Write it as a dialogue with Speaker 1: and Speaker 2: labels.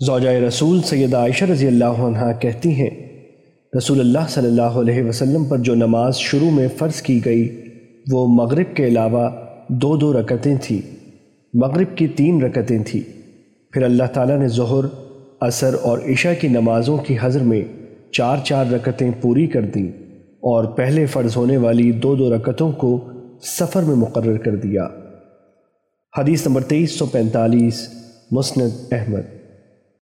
Speaker 1: زوجہ رسول سیدہ عائشہ رضی اللہ عنہ کہتی ہیں، رسول اللہ صلی اللہ علیہ وسلم پر جو نماز شروع میں فرض کی گئی، وہ مغرب کے علاوہ دو دو رکتیں تھیں۔ مغرب کی تین رکتیں تھیں۔ پھر اللہ تعالیٰ نے ظہر، عصر اور عشاء کی نمازوں کی حضر میں چار چار رکتیں پوری کر دیں اور پہلے فرض ہونے والی دو دو رکتوں کو سفر میں مقرر کر دیا۔ حدیث نمبر تیئیس سو پینتالیس، مسند احمد۔